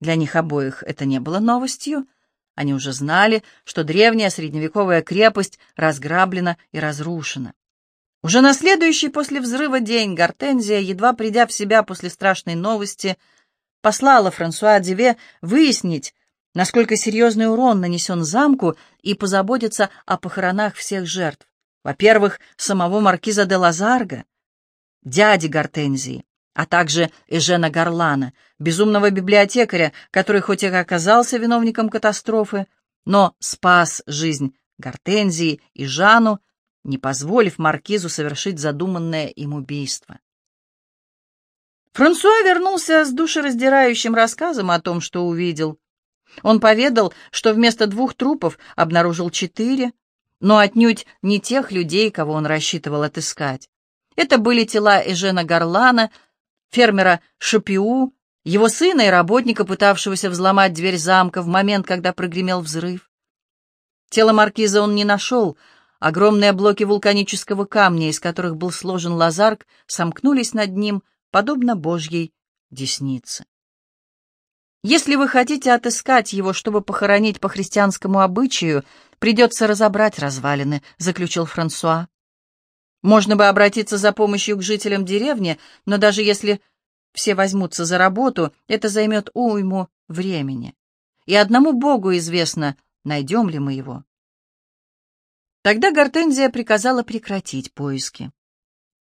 Для них обоих это не было новостью. Они уже знали, что древняя средневековая крепость разграблена и разрушена. Уже на следующий после взрыва день Гортензия, едва придя в себя после страшной новости, послала Франсуа Деве выяснить, насколько серьезный урон нанесен замку и позаботиться о похоронах всех жертв. Во-первых, самого маркиза де Лазарга, дяди Гортензии, а также Эжена Гарлана, безумного библиотекаря, который хоть и оказался виновником катастрофы, но спас жизнь Гортензии и Жану, не позволив маркизу совершить задуманное им убийство. Франсуа вернулся с душераздирающим рассказом о том, что увидел. Он поведал, что вместо двух трупов обнаружил четыре, но отнюдь не тех людей, кого он рассчитывал отыскать. Это были тела Эжена Гарлана, фермера Шапиу, его сына и работника, пытавшегося взломать дверь замка в момент, когда прогремел взрыв. Тело маркиза он не нашел. Огромные блоки вулканического камня, из которых был сложен лазарк, сомкнулись над ним, подобно божьей деснице. Если вы хотите отыскать его, чтобы похоронить по христианскому обычаю, придется разобрать развалины», — заключил Франсуа. «Можно бы обратиться за помощью к жителям деревни, но даже если все возьмутся за работу, это займет уйму времени. И одному Богу известно, найдем ли мы его». Тогда Гортензия приказала прекратить поиски.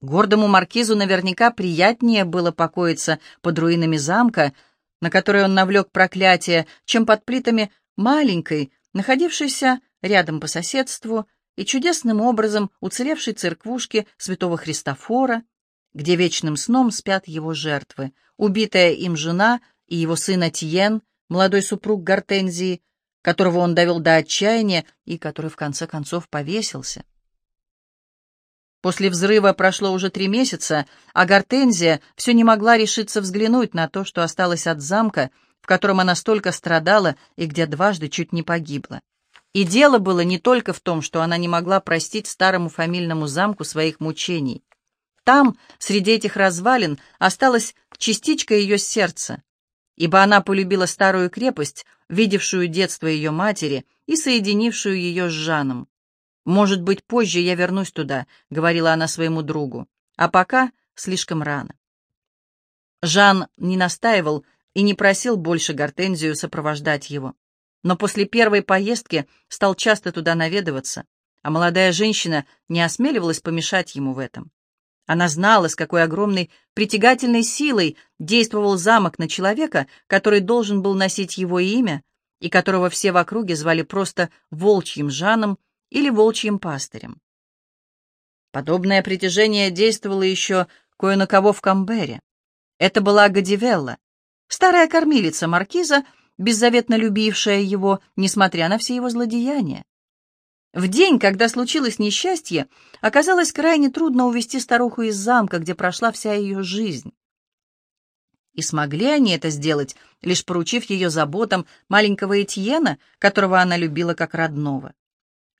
Гордому маркизу наверняка приятнее было покоиться под руинами замка, на которой он навлек проклятие, чем под плитами маленькой, находившейся рядом по соседству и чудесным образом уцелевшей церквушки святого Христофора, где вечным сном спят его жертвы, убитая им жена и его сын Атьен, молодой супруг Гортензии, которого он довел до отчаяния и который в конце концов повесился. После взрыва прошло уже три месяца, а Гортензия все не могла решиться взглянуть на то, что осталось от замка, в котором она столько страдала и где дважды чуть не погибла. И дело было не только в том, что она не могла простить старому фамильному замку своих мучений. Там, среди этих развалин, осталась частичка ее сердца, ибо она полюбила старую крепость, видевшую детство ее матери и соединившую ее с Жаном. «Может быть, позже я вернусь туда», — говорила она своему другу. «А пока слишком рано». Жан не настаивал и не просил больше Гортензию сопровождать его. Но после первой поездки стал часто туда наведываться, а молодая женщина не осмеливалась помешать ему в этом. Она знала, с какой огромной притягательной силой действовал замок на человека, который должен был носить его имя, и которого все в округе звали просто «волчьим Жаном» или волчьим пастырем. Подобное притяжение действовало еще кое на кого в Камбере. Это была Гадивелла, старая кормилица маркиза, беззаветно любившая его, несмотря на все его злодеяния. В день, когда случилось несчастье, оказалось крайне трудно увести старуху из замка, где прошла вся ее жизнь. И смогли они это сделать, лишь поручив ее заботам маленького Этьена, которого она любила как родного.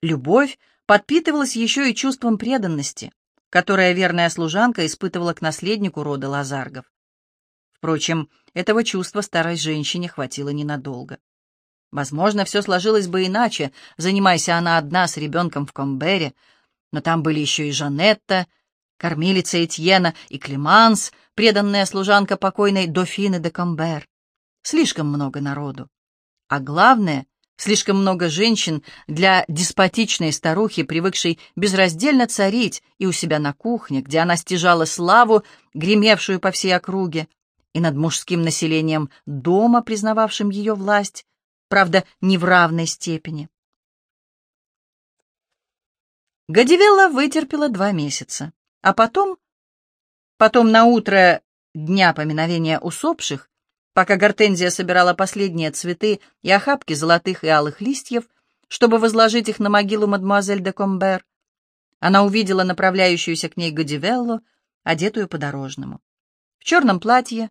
Любовь подпитывалась еще и чувством преданности, которое верная служанка испытывала к наследнику рода Лазаргов. Впрочем, этого чувства старой женщине хватило ненадолго. Возможно, все сложилось бы иначе, занимайся она одна с ребенком в Комбере, но там были еще и Жанетта, кормилица Этьена и Климанс, преданная служанка покойной дофины де Комбер. Слишком много народу. А главное, Слишком много женщин для деспотичной старухи, привыкшей безраздельно царить и у себя на кухне, где она стяжала славу, гремевшую по всей округе, и над мужским населением дома, признававшим ее власть, правда, не в равной степени. Гадивелла вытерпела два месяца, а потом, потом на утро дня поминовения усопших, Пока Гортензия собирала последние цветы и охапки золотых и алых листьев, чтобы возложить их на могилу мадемуазель де Комбер, она увидела направляющуюся к ней Гадивеллу, одетую по-дорожному. В черном платье,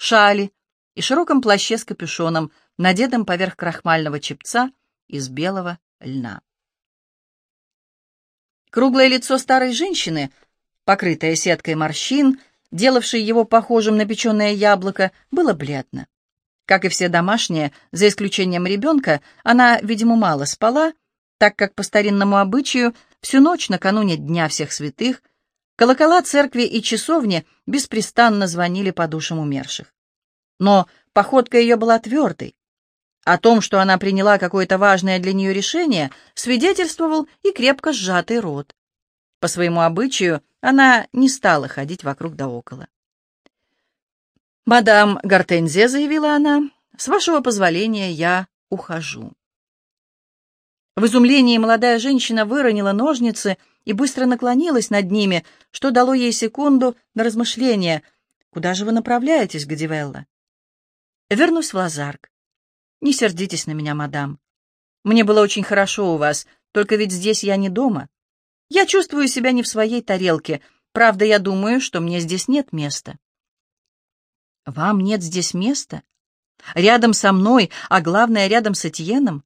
шали и широком плаще с капюшоном, надетым поверх крахмального чепца из белого льна. Круглое лицо старой женщины, покрытое сеткой морщин, делавшее его похожим на печеное яблоко, было бледно. Как и все домашние, за исключением ребенка, она, видимо, мало спала, так как по старинному обычаю всю ночь накануне Дня всех святых колокола церкви и часовни беспрестанно звонили по душам умерших. Но походка ее была твердой. О том, что она приняла какое-то важное для нее решение, свидетельствовал и крепко сжатый рот. По своему обычаю она не стала ходить вокруг да около. «Мадам Гортензия», — заявила она, — «с вашего позволения я ухожу». В изумлении молодая женщина выронила ножницы и быстро наклонилась над ними, что дало ей секунду на размышление. «Куда же вы направляетесь, Гадивелла?» «Вернусь в Лазарк». «Не сердитесь на меня, мадам. Мне было очень хорошо у вас, только ведь здесь я не дома. Я чувствую себя не в своей тарелке. Правда, я думаю, что мне здесь нет места». «Вам нет здесь места? Рядом со мной, а главное, рядом с Этьеном?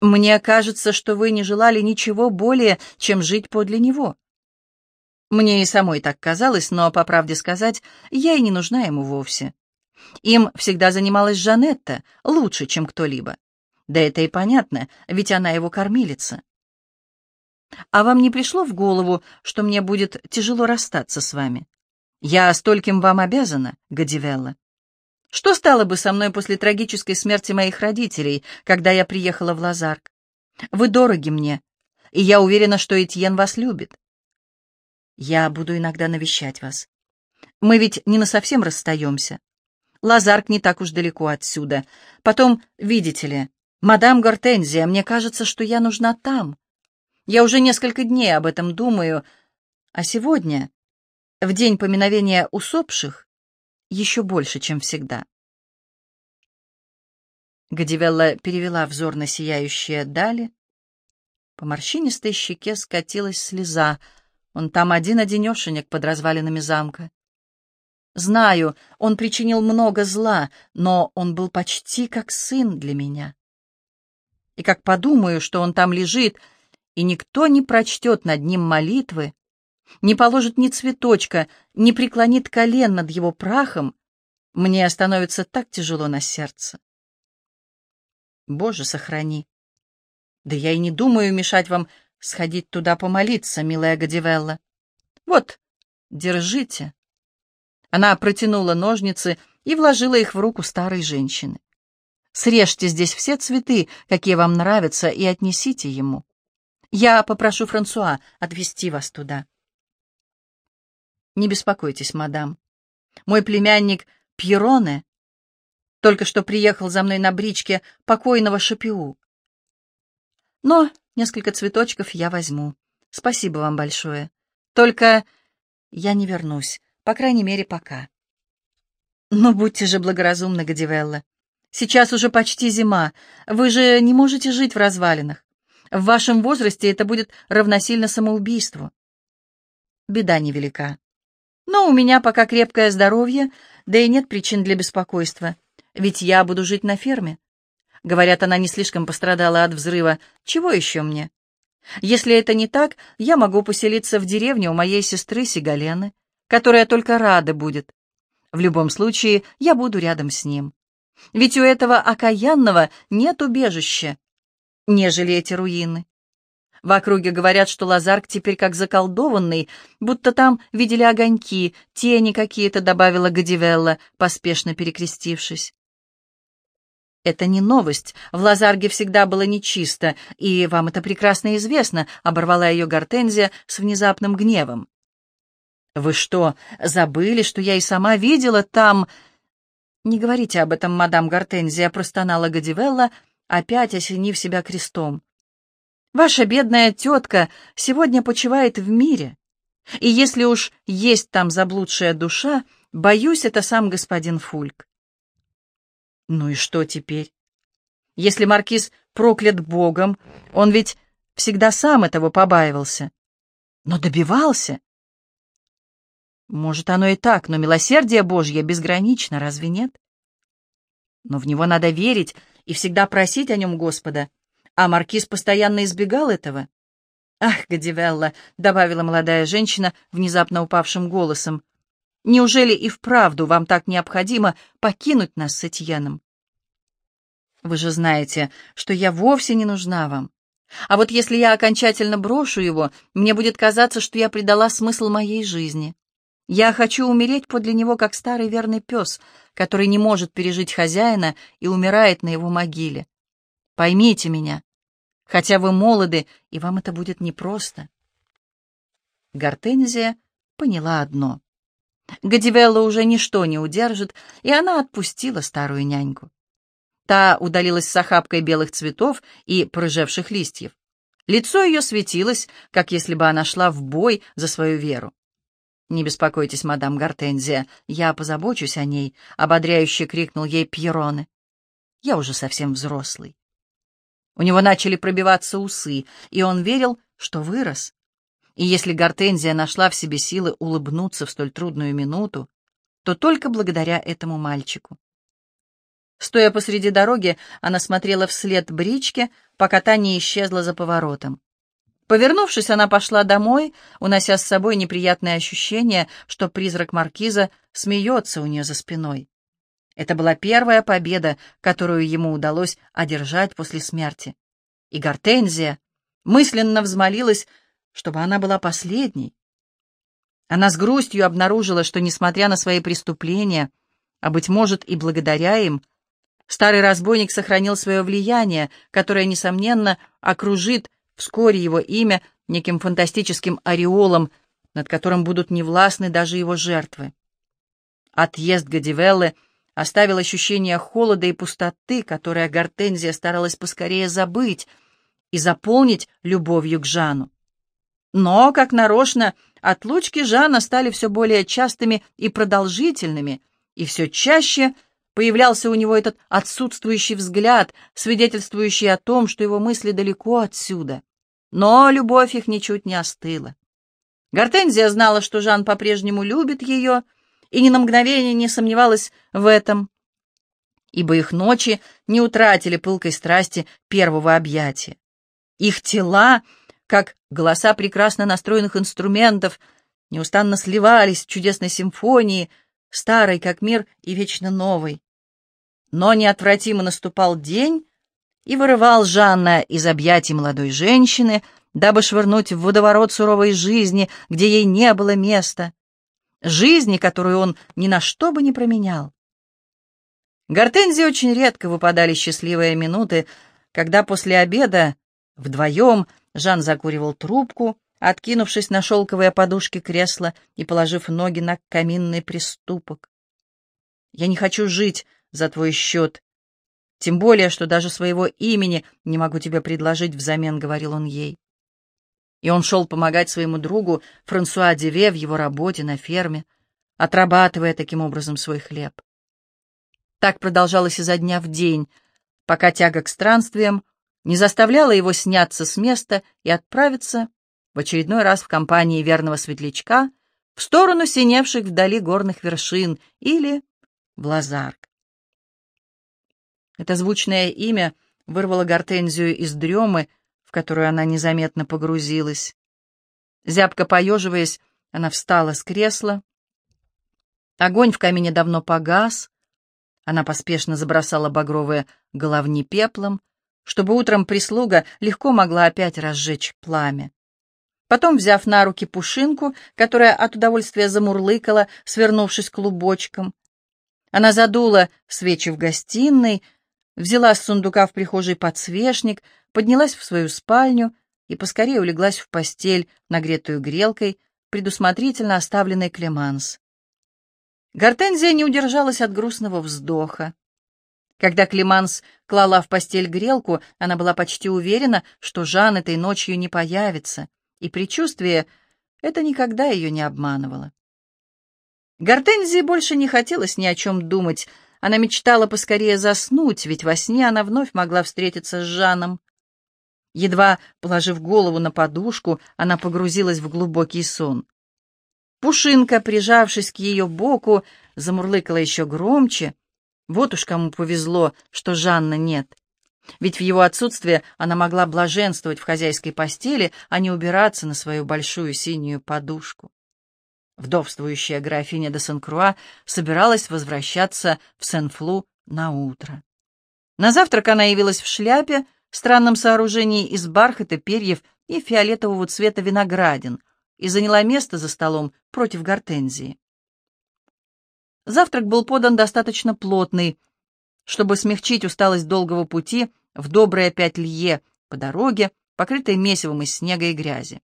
Мне кажется, что вы не желали ничего более, чем жить подле него». Мне и самой так казалось, но, по правде сказать, я и не нужна ему вовсе. Им всегда занималась Жанетта, лучше, чем кто-либо. Да это и понятно, ведь она его кормилица. А вам не пришло в голову, что мне будет тяжело расстаться с вами? Я стольким вам обязана, Гадивелла. Что стало бы со мной после трагической смерти моих родителей, когда я приехала в Лазарк? Вы дороги мне, и я уверена, что Этьен вас любит. Я буду иногда навещать вас. Мы ведь не насовсем расстаемся. Лазарк не так уж далеко отсюда. Потом, видите ли, мадам Гортензия, мне кажется, что я нужна там. Я уже несколько дней об этом думаю, а сегодня, в день поминовения усопших, еще больше, чем всегда. Гадивелла перевела взор на сияющие дали. По морщинистой щеке скатилась слеза. Он там один-одинешенек под развалинами замка. Знаю, он причинил много зла, но он был почти как сын для меня. И как подумаю, что он там лежит, и никто не прочтет над ним молитвы, не положит ни цветочка, не преклонит колен над его прахом, мне становится так тяжело на сердце. Боже, сохрани. Да я и не думаю мешать вам сходить туда помолиться, милая Гадивелла. Вот, держите. Она протянула ножницы и вложила их в руку старой женщины. Срежьте здесь все цветы, какие вам нравятся, и отнесите ему. Я попрошу Франсуа отвезти вас туда. Не беспокойтесь, мадам. Мой племянник Пьероне только что приехал за мной на бричке покойного Шапиу. Но несколько цветочков я возьму. Спасибо вам большое. Только я не вернусь, по крайней мере, пока. Ну, будьте же благоразумны, Гадивелла. Сейчас уже почти зима. Вы же не можете жить в развалинах. В вашем возрасте это будет равносильно самоубийству. Беда невелика. Но у меня пока крепкое здоровье, да и нет причин для беспокойства. Ведь я буду жить на ферме. Говорят, она не слишком пострадала от взрыва. Чего еще мне? Если это не так, я могу поселиться в деревне у моей сестры Сигалены, которая только рада будет. В любом случае, я буду рядом с ним. Ведь у этого окаянного нет убежища, нежели эти руины. В округе говорят, что Лазарк теперь как заколдованный, будто там видели огоньки, тени какие-то, добавила Гадивелла, поспешно перекрестившись. «Это не новость. В Лазарге всегда было нечисто, и вам это прекрасно известно», — оборвала ее Гортензия с внезапным гневом. «Вы что, забыли, что я и сама видела там...» «Не говорите об этом, мадам Гортензия», — простонала Гадивелла, опять осенив себя крестом. Ваша бедная тетка сегодня почивает в мире, и если уж есть там заблудшая душа, боюсь, это сам господин Фульк. Ну и что теперь? Если маркиз проклят Богом, он ведь всегда сам этого побаивался. Но добивался. Может, оно и так, но милосердие Божье безгранично, разве нет? Но в него надо верить и всегда просить о нем Господа, а маркиз постоянно избегал этого. «Ах, Гадивелла», — добавила молодая женщина внезапно упавшим голосом, «неужели и вправду вам так необходимо покинуть нас с Этьеном? Вы же знаете, что я вовсе не нужна вам. А вот если я окончательно брошу его, мне будет казаться, что я предала смысл моей жизни. Я хочу умереть подле него, как старый верный пес, который не может пережить хозяина и умирает на его могиле. Поймите меня, хотя вы молоды, и вам это будет непросто. Гортензия поняла одно. Гадивелла уже ничто не удержит, и она отпустила старую няньку. Та удалилась с охапкой белых цветов и порыжевших листьев. Лицо ее светилось, как если бы она шла в бой за свою веру. «Не беспокойтесь, мадам Гортензия, я позабочусь о ней», — ободряюще крикнул ей Пьероне. «Я уже совсем взрослый». У него начали пробиваться усы, и он верил, что вырос. И если Гортензия нашла в себе силы улыбнуться в столь трудную минуту, то только благодаря этому мальчику. Стоя посреди дороги, она смотрела вслед бричке, пока та не исчезла за поворотом. Повернувшись, она пошла домой, унося с собой неприятное ощущение, что призрак маркиза смеется у нее за спиной. Это была первая победа, которую ему удалось одержать после смерти. И Гортензия мысленно взмолилась, чтобы она была последней. Она с грустью обнаружила, что, несмотря на свои преступления, а, быть может, и благодаря им, Старый разбойник сохранил свое влияние, которое, несомненно, окружит вскоре его имя неким фантастическим ореолом, над которым будут невластны даже его жертвы. Отъезд Гадивеллы оставил ощущение холода и пустоты, которое Гортензия старалась поскорее забыть и заполнить любовью к Жану. Но, как нарочно, отлучки Жана стали все более частыми и продолжительными, и все чаще — Появлялся у него этот отсутствующий взгляд, свидетельствующий о том, что его мысли далеко отсюда. Но любовь их ничуть не остыла. Гортензия знала, что Жан по-прежнему любит ее, и ни на мгновение не сомневалась в этом, ибо их ночи не утратили пылкой страсти первого объятия. Их тела, как голоса прекрасно настроенных инструментов, неустанно сливались в чудесной симфонии, старой, как мир, и вечно новой. Но неотвратимо наступал день и вырывал Жанна из объятий молодой женщины, дабы швырнуть в водоворот суровой жизни, где ей не было места, жизни, которую он ни на что бы не променял. Гортензии очень редко выпадали счастливые минуты, когда после обеда вдвоем Жан закуривал трубку, откинувшись на шелковые подушки кресла и положив ноги на каминный приступок. «Я не хочу жить за твой счет, тем более, что даже своего имени не могу тебе предложить взамен», — говорил он ей. И он шел помогать своему другу Франсуа Деве в его работе на ферме, отрабатывая таким образом свой хлеб. Так продолжалось изо дня в день, пока тяга к странствиям не заставляла его сняться с места и отправиться в очередной раз в компании верного светлячка в сторону синевших вдали горных вершин или в Лазарк. Это звучное имя вырвало Гортензию из дремы, в которую она незаметно погрузилась. Зябко поеживаясь, она встала с кресла. Огонь в камине давно погас. Она поспешно забросала багровые головни пеплом, чтобы утром прислуга легко могла опять разжечь пламя. Потом, взяв на руки пушинку, которая от удовольствия замурлыкала, свернувшись клубочком, она задула свечи в гостиной, взяла с сундука в прихожей подсвечник, поднялась в свою спальню и поскорее улеглась в постель, нагретую грелкой, предусмотрительно оставленной Клеманс. Гортензия не удержалась от грустного вздоха. Когда Клеманс клала в постель грелку, она была почти уверена, что Жан этой ночью не появится — и предчувствие это никогда ее не обманывало. Гортензии больше не хотелось ни о чем думать. Она мечтала поскорее заснуть, ведь во сне она вновь могла встретиться с Жаном. Едва положив голову на подушку, она погрузилась в глубокий сон. Пушинка, прижавшись к ее боку, замурлыкала еще громче. Вот уж кому повезло, что Жанна нет. Ведь в его отсутствие она могла блаженствовать в хозяйской постели, а не убираться на свою большую синюю подушку. Вдовствующая графиня де Сен-Круа собиралась возвращаться в Сен-Флу на утро. На завтрак она явилась в шляпе, странном сооружении из бархата, перьев и фиолетового цвета виноградин, и заняла место за столом против гортензии. Завтрак был подан достаточно плотный, чтобы смягчить усталость долгого пути в добрые пять лье по дороге, покрытой месивом из снега и грязи.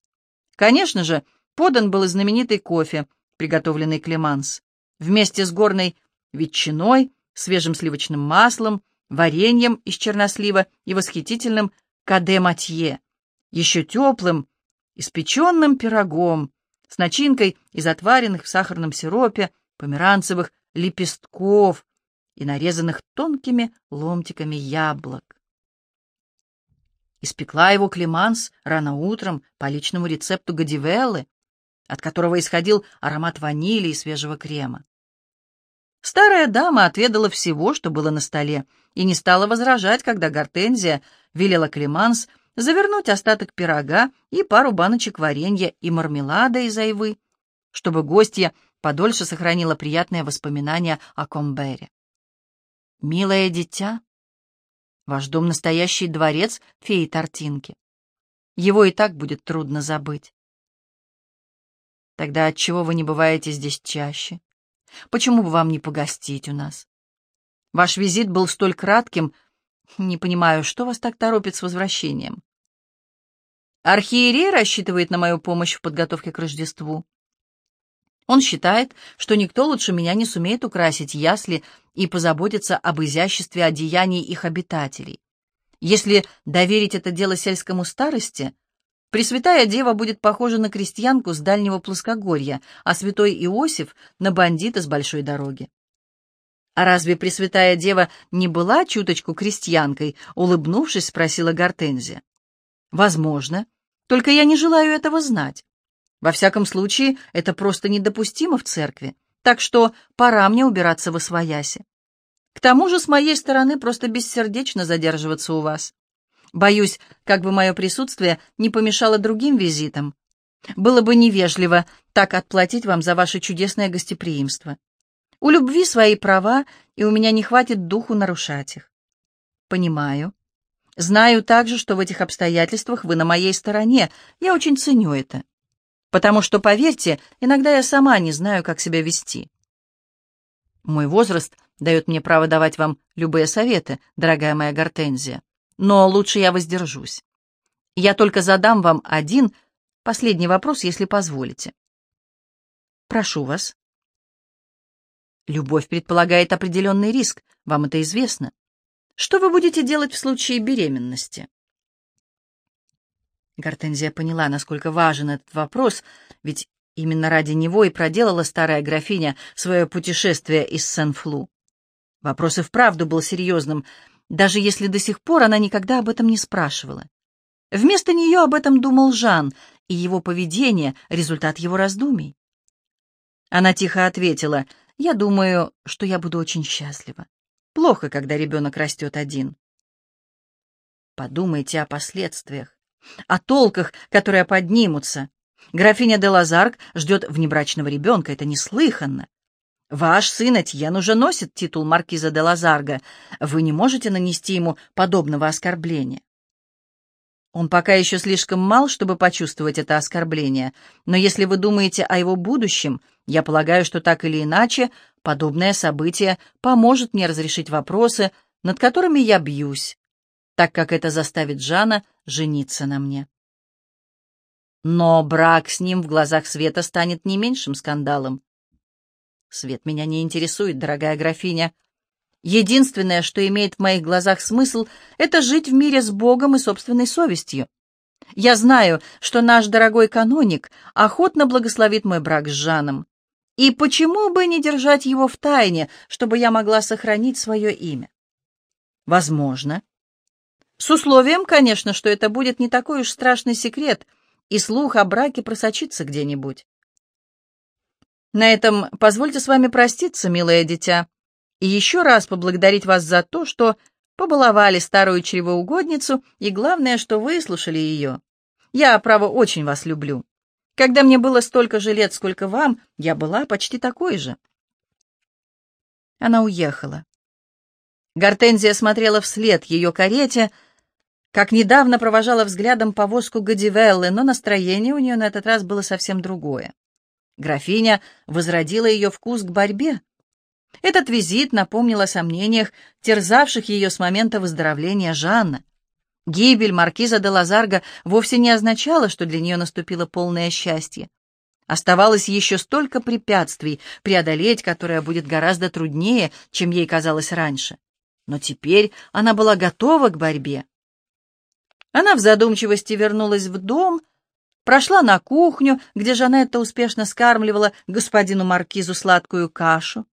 Конечно же, подан был и знаменитый кофе, приготовленный Клеманс, вместе с горной ветчиной, свежим сливочным маслом, вареньем из чернослива и восхитительным каде-матье, еще теплым, испеченным пирогом с начинкой из отваренных в сахарном сиропе померанцевых лепестков и нарезанных тонкими ломтиками яблок. Испекла его Клеманс рано утром по личному рецепту Гадивеллы, от которого исходил аромат ванили и свежего крема. Старая дама отведала всего, что было на столе, и не стала возражать, когда Гортензия велела Клеманс завернуть остаток пирога и пару баночек варенья и мармелада из айвы, чтобы гостья подольше сохранила приятные воспоминания о Комбере. «Милое дитя, ваш дом — настоящий дворец феи Тортинки. Его и так будет трудно забыть. Тогда отчего вы не бываете здесь чаще? Почему бы вам не погостить у нас? Ваш визит был столь кратким, не понимаю, что вас так торопит с возвращением. Архиерей рассчитывает на мою помощь в подготовке к Рождеству. Он считает, что никто лучше меня не сумеет украсить ясли и позаботиться об изяществе одеяний их обитателей. Если доверить это дело сельскому старости, Пресвятая Дева будет похожа на крестьянку с дальнего плоскогорья, а святой Иосиф — на бандита с большой дороги. «А разве Пресвятая Дева не была чуточку крестьянкой?» — улыбнувшись, спросила Гортензия. «Возможно. Только я не желаю этого знать. Во всяком случае, это просто недопустимо в церкви, так что пора мне убираться во свояси. К тому же, с моей стороны, просто бессердечно задерживаться у вас. Боюсь, как бы мое присутствие не помешало другим визитам. Было бы невежливо так отплатить вам за ваше чудесное гостеприимство. У любви свои права, и у меня не хватит духу нарушать их. Понимаю. Знаю также, что в этих обстоятельствах вы на моей стороне. Я очень ценю это. Потому что, поверьте, иногда я сама не знаю, как себя вести. Мой возраст дает мне право давать вам любые советы, дорогая моя Гортензия но лучше я воздержусь. Я только задам вам один последний вопрос, если позволите. Прошу вас. Любовь предполагает определенный риск, вам это известно. Что вы будете делать в случае беременности? Гортензия поняла, насколько важен этот вопрос, ведь именно ради него и проделала старая графиня свое путешествие из Сен-Флу. Вопрос и вправду был серьезным, даже если до сих пор она никогда об этом не спрашивала. Вместо нее об этом думал Жан, и его поведение — результат его раздумий. Она тихо ответила, «Я думаю, что я буду очень счастлива. Плохо, когда ребенок растет один». Подумайте о последствиях, о толках, которые поднимутся. Графиня де Лазарк ждет внебрачного ребенка, это неслыханно. Ваш сын Этьен уже носит титул маркиза де Лазарга. Вы не можете нанести ему подобного оскорбления. Он пока еще слишком мал, чтобы почувствовать это оскорбление, но если вы думаете о его будущем, я полагаю, что так или иначе подобное событие поможет мне разрешить вопросы, над которыми я бьюсь, так как это заставит Жана жениться на мне. Но брак с ним в глазах Света станет не меньшим скандалом. Свет меня не интересует, дорогая графиня. Единственное, что имеет в моих глазах смысл, это жить в мире с Богом и собственной совестью. Я знаю, что наш дорогой каноник охотно благословит мой брак с Жаном. И почему бы не держать его в тайне, чтобы я могла сохранить свое имя? Возможно. С условием, конечно, что это будет не такой уж страшный секрет, и слух о браке просочится где-нибудь. На этом позвольте с вами проститься, милое дитя, и еще раз поблагодарить вас за то, что побаловали старую чревоугодницу, и главное, что выслушали ее. Я, право, очень вас люблю. Когда мне было столько же лет, сколько вам, я была почти такой же. Она уехала. Гортензия смотрела вслед ее карете, как недавно провожала взглядом повозку Гадивеллы, но настроение у нее на этот раз было совсем другое. Графиня возродила ее вкус к борьбе. Этот визит напомнил о сомнениях, терзавших ее с момента выздоровления Жанна. Гибель маркиза де Лазарга вовсе не означала, что для нее наступило полное счастье. Оставалось еще столько препятствий, преодолеть которое будет гораздо труднее, чем ей казалось раньше. Но теперь она была готова к борьбе. Она в задумчивости вернулась в дом, прошла на кухню, где Жанетта успешно скармливала господину Маркизу сладкую кашу.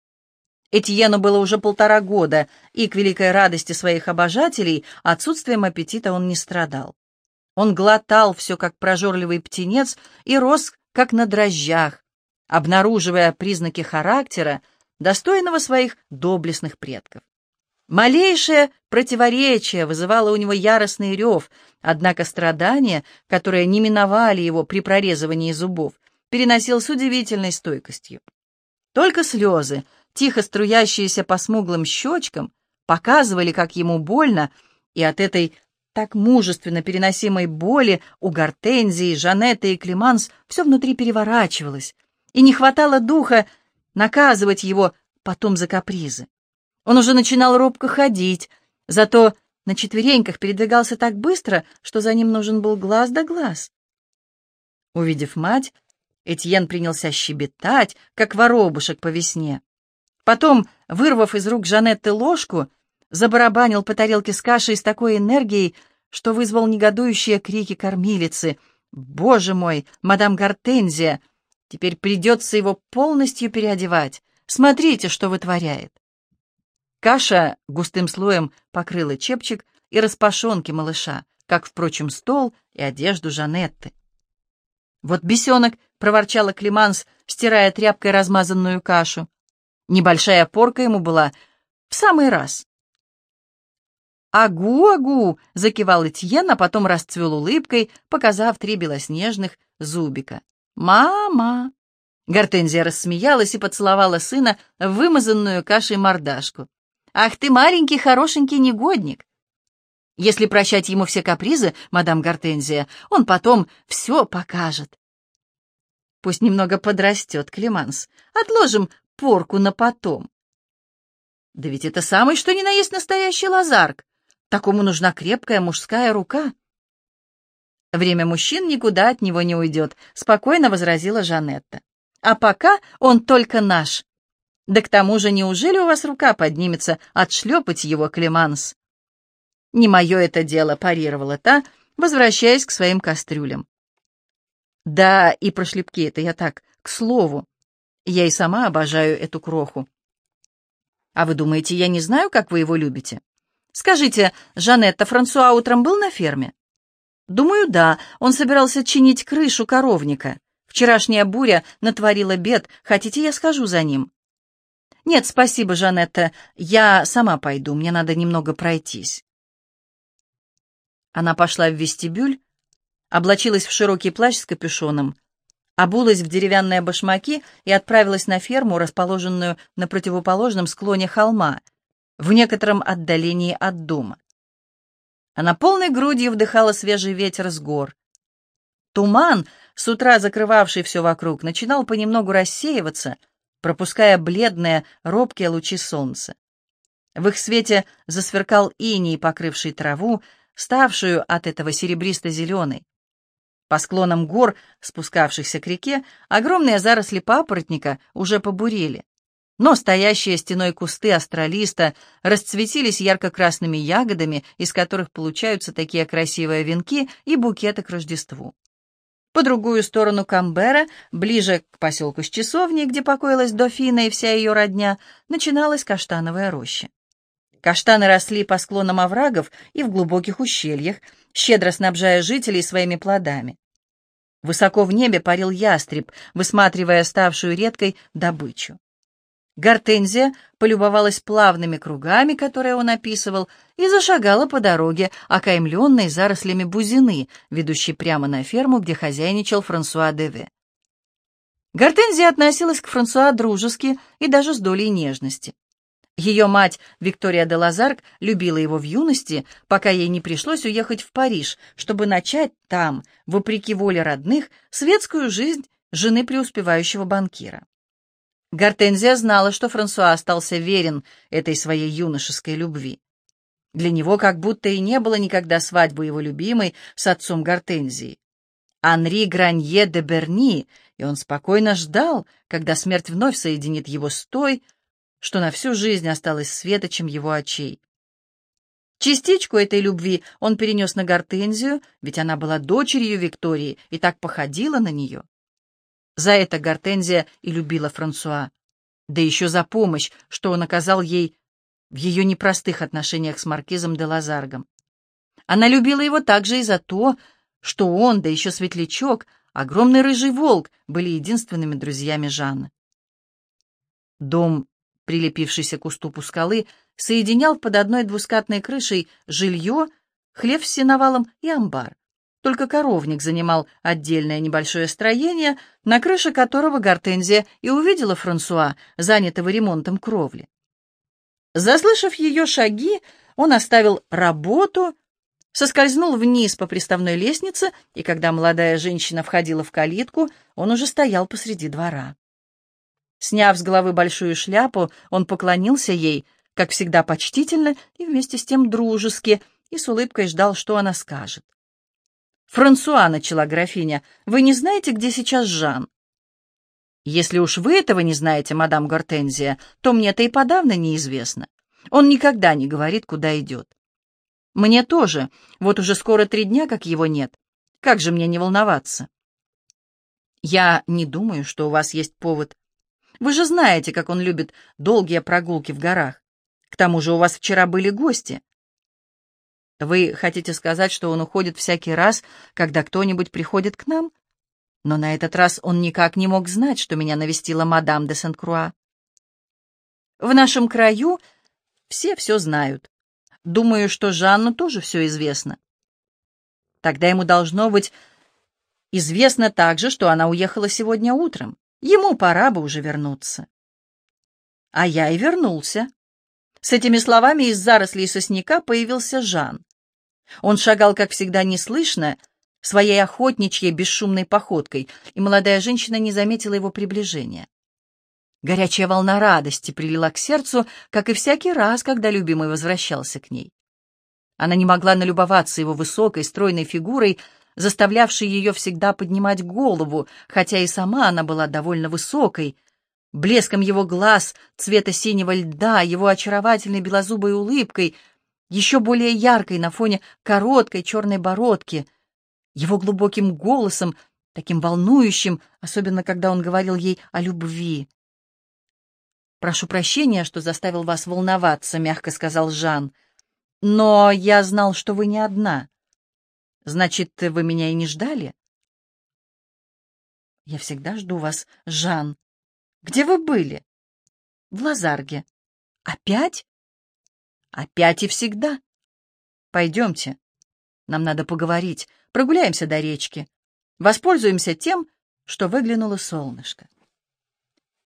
Этьену было уже полтора года, и, к великой радости своих обожателей, отсутствием аппетита он не страдал. Он глотал все, как прожорливый птенец, и рос, как на дрожжах, обнаруживая признаки характера, достойного своих доблестных предков. Малейшее противоречие вызывало у него яростный рев, однако страдания, которые не миновали его при прорезывании зубов, переносил с удивительной стойкостью. Только слезы, тихо струящиеся по смуглым щечкам, показывали, как ему больно, и от этой так мужественно переносимой боли у Гортензии, Жанетты и Климанс все внутри переворачивалось, и не хватало духа наказывать его потом за капризы. Он уже начинал робко ходить, зато на четвереньках передвигался так быстро, что за ним нужен был глаз да глаз. Увидев мать, Этьен принялся щебетать, как воробушек по весне. Потом, вырвав из рук Жанетты ложку, забарабанил по тарелке с кашей с такой энергией, что вызвал негодующие крики кормилицы. «Боже мой, мадам Гортензия! Теперь придется его полностью переодевать. Смотрите, что вытворяет!» Каша густым слоем покрыла чепчик и распашонки малыша, как, впрочем, стол и одежду Жанетты. «Вот бесенок!» — проворчала Климанс, стирая тряпкой размазанную кашу. Небольшая порка ему была в самый раз. «Агу-агу!» — закивал Этьен, а потом расцвел улыбкой, показав три белоснежных зубика. «Мама!» Гортензия рассмеялась и поцеловала сына в вымазанную кашей мордашку. «Ах ты, маленький хорошенький негодник!» Если прощать ему все капризы, мадам Гортензия, он потом все покажет. Пусть немного подрастет, Климанс. Отложим порку на потом. Да ведь это самый что ни на есть настоящий лазарк. Такому нужна крепкая мужская рука. Время мужчин никуда от него не уйдет, спокойно возразила Жанетта. А пока он только наш. Да к тому же, неужели у вас рука поднимется отшлепать его, Клеманс? Не мое это дело, парировала та, возвращаясь к своим кастрюлям. Да, и про шлепки это я так, к слову. Я и сама обожаю эту кроху. А вы думаете, я не знаю, как вы его любите? Скажите, Жанетта, Франсуа утром был на ферме? Думаю, да. Он собирался чинить крышу коровника. Вчерашняя буря натворила бед. Хотите, я схожу за ним? «Нет, спасибо, Жанетта. Я сама пойду. Мне надо немного пройтись». Она пошла в вестибюль, облачилась в широкий плащ с капюшоном, обулась в деревянные башмаки и отправилась на ферму, расположенную на противоположном склоне холма, в некотором отдалении от дома. Она полной грудью вдыхала свежий ветер с гор. Туман, с утра закрывавший все вокруг, начинал понемногу рассеиваться — пропуская бледные, робкие лучи солнца. В их свете засверкал иней, покрывший траву, ставшую от этого серебристо-зеленой. По склонам гор, спускавшихся к реке, огромные заросли папоротника уже побурели, но стоящие стеной кусты астролиста расцветились ярко-красными ягодами, из которых получаются такие красивые венки и букеты к Рождеству. По другую сторону Камбера, ближе к поселку с часовней, где покоилась дофина и вся ее родня, начиналась каштановая роща. Каштаны росли по склонам оврагов и в глубоких ущельях, щедро снабжая жителей своими плодами. Высоко в небе парил ястреб, высматривая ставшую редкой добычу. Гортензия полюбовалась плавными кругами, которые он описывал, и зашагала по дороге, окаймленной зарослями бузины, ведущей прямо на ферму, где хозяйничал Франсуа Деве. Гортензия относилась к Франсуа дружески и даже с долей нежности. Ее мать, Виктория де Лазарк, любила его в юности, пока ей не пришлось уехать в Париж, чтобы начать там, вопреки воле родных, светскую жизнь жены преуспевающего банкира. Гортензия знала, что Франсуа остался верен этой своей юношеской любви. Для него как будто и не было никогда свадьбы его любимой с отцом Гортензии. Анри Гранье де Берни, и он спокойно ждал, когда смерть вновь соединит его с той, что на всю жизнь осталась светочем его очей. Частичку этой любви он перенес на Гортензию, ведь она была дочерью Виктории и так походила на нее. За это Гортензия и любила Франсуа. Да еще за помощь, что он оказал ей в ее непростых отношениях с маркизом де Лазаргом. Она любила его также и за то, что он, да еще светлячок, огромный рыжий волк, были единственными друзьями Жанны. Дом прилепившийся к уступу скалы, соединял под одной двускатной крышей жилье, хлев с сеновалом и амбар. Только коровник занимал отдельное небольшое строение, на крыше которого Гортензия и увидела Франсуа, занятого ремонтом кровли. Заслышав ее шаги, он оставил работу, соскользнул вниз по приставной лестнице, и когда молодая женщина входила в калитку, он уже стоял посреди двора. Сняв с головы большую шляпу, он поклонился ей, как всегда почтительно и вместе с тем дружески, и с улыбкой ждал, что она скажет. «Франсуа», — начала графиня, — «вы не знаете, где сейчас Жан?» «Если уж вы этого не знаете, мадам Гортензия, то мне это и подавно неизвестно. Он никогда не говорит, куда идет». «Мне тоже. Вот уже скоро три дня, как его нет. Как же мне не волноваться?» «Я не думаю, что у вас есть повод вы же знаете, как он любит долгие прогулки в горах. К тому же у вас вчера были гости. Вы хотите сказать, что он уходит всякий раз, когда кто-нибудь приходит к нам? Но на этот раз он никак не мог знать, что меня навестила мадам де Сент-Круа. В нашем краю все все знают. Думаю, что Жанну тоже все известно. Тогда ему должно быть известно также, что она уехала сегодня утром. Ему пора бы уже вернуться. А я и вернулся. С этими словами из зарослей сосняка появился Жан. Он шагал, как всегда, неслышно, своей охотничьей бесшумной походкой, и молодая женщина не заметила его приближения. Горячая волна радости прилила к сердцу, как и всякий раз, когда любимый возвращался к ней. Она не могла налюбоваться его высокой, стройной фигурой, заставлявший ее всегда поднимать голову, хотя и сама она была довольно высокой, блеском его глаз цвета синего льда, его очаровательной белозубой улыбкой, еще более яркой на фоне короткой черной бородки, его глубоким голосом, таким волнующим, особенно когда он говорил ей о любви. «Прошу прощения, что заставил вас волноваться», — мягко сказал Жан. «Но я знал, что вы не одна. Значит, вы меня и не ждали? Я всегда жду вас, Жан. Где вы были? В Лазарге. Опять? Опять и всегда. Пойдемте. Нам надо поговорить. Прогуляемся до речки. Воспользуемся тем, что выглянуло солнышко.